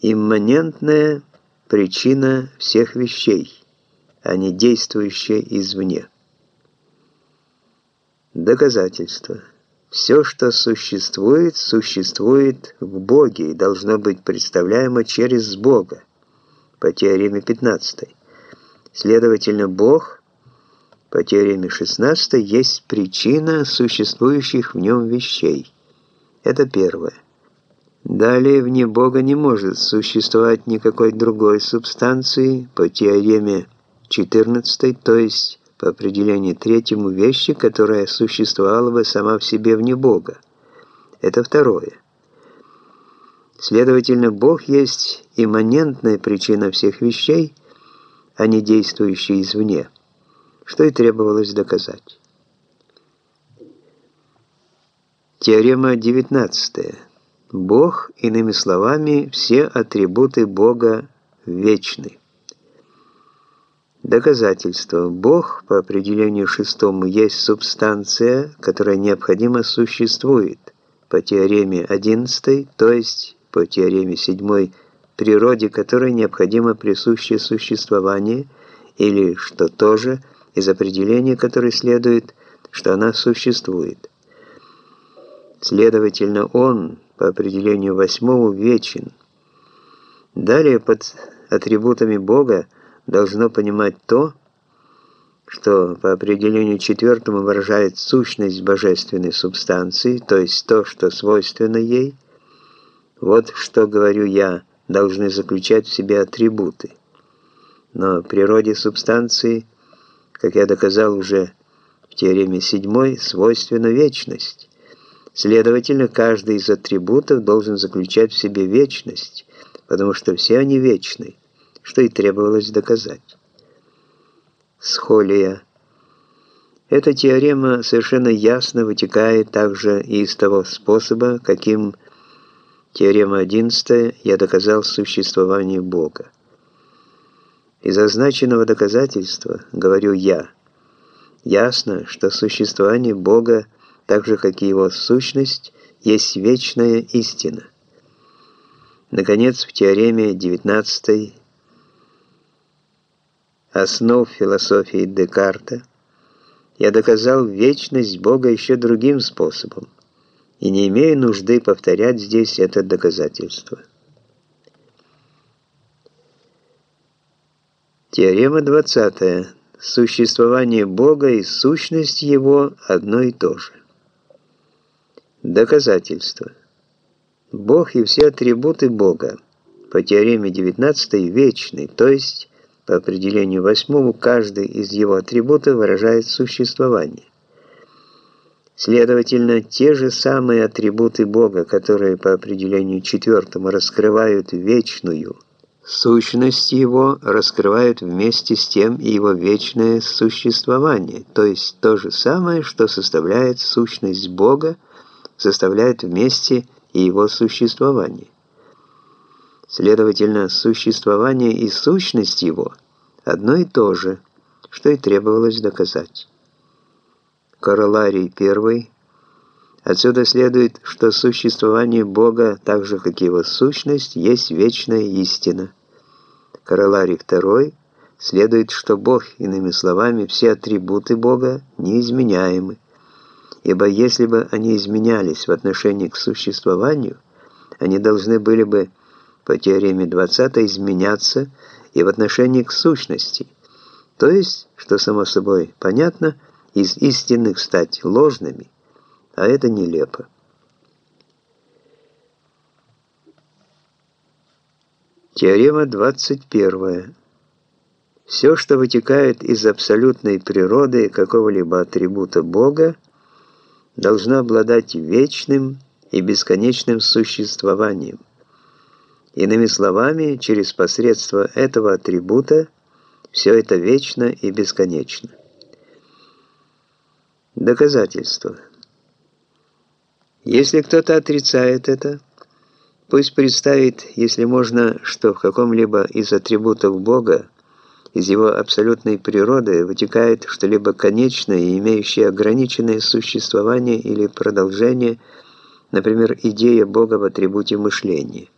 имманентная причина всех вещей, а не действующая извне. Доказательство. Все, что существует, существует в Боге и должно быть представляемо через Бога, по теореме 15. Следовательно, Бог, по теореме 16, есть причина существующих в нем вещей. Это первое. Далее вне Бога не может существовать никакой другой субстанции по теореме 14, то есть по определению третьему вещи, которая существовала бы сама в себе вне Бога. Это второе. Следовательно, Бог есть имманентная причина всех вещей, а не действующая извне, что и требовалось доказать. Теорема 19. Бог, иными словами, все атрибуты Бога вечны. Доказательство. Бог, по определению шестому, есть субстанция, которая необходимо существует, по теореме 11, то есть по теореме 7, природе которой необходимо присущее существование, или, что тоже, из определения которой следует, что она существует. Следовательно, Он, по определению восьмому, вечен. Далее под атрибутами Бога должно понимать то, что по определению четвертому выражает сущность божественной субстанции, то есть то, что свойственно ей. Вот что, говорю я, должны заключать в себе атрибуты. Но природе субстанции, как я доказал уже в теореме седьмой, свойственна вечность. Следовательно, каждый из атрибутов должен заключать в себе вечность, потому что все они вечны что и требовалось доказать. Схолия. Эта теорема совершенно ясно вытекает также и из того способа, каким теорема 11 я доказал существование Бога. Из означенного доказательства, говорю я, ясно, что существование Бога, так же как и его сущность, есть вечная истина. Наконец, в теореме 19 основ философии Декарта, я доказал вечность Бога еще другим способом, и не имею нужды повторять здесь это доказательство. Теорема 20. Существование Бога и сущность Его одно и то же. Доказательство. Бог и все атрибуты Бога по теореме 19 вечны, то есть по определению восьмому, каждый из его атрибутов выражает существование. Следовательно, те же самые атрибуты Бога, которые по определению четвертому раскрывают вечную сущность Его, раскрывают вместе с тем и Его вечное существование, то есть то же самое, что составляет сущность Бога, составляет вместе и Его существование. Следовательно, существование и сущность его одно и то же, что и требовалось доказать. Короларий первый. Отсюда следует, что существование Бога, так же как его сущность, есть вечная истина. Короларий второй. Следует, что Бог, иными словами, все атрибуты Бога неизменяемы, ибо если бы они изменялись в отношении к существованию, они должны были бы по теореме 20 изменяться и в отношении к сущности, то есть, что само собой понятно, из истинных стать ложными, а это нелепо. Теорема 21. Все, что вытекает из абсолютной природы какого-либо атрибута Бога, должно обладать вечным и бесконечным существованием. Иными словами, через посредство этого атрибута все это вечно и бесконечно. Доказательство. Если кто-то отрицает это, пусть представит, если можно, что в каком-либо из атрибутов Бога, из его абсолютной природы вытекает что-либо конечное и имеющее ограниченное существование или продолжение, например, идея Бога в атрибуте мышления.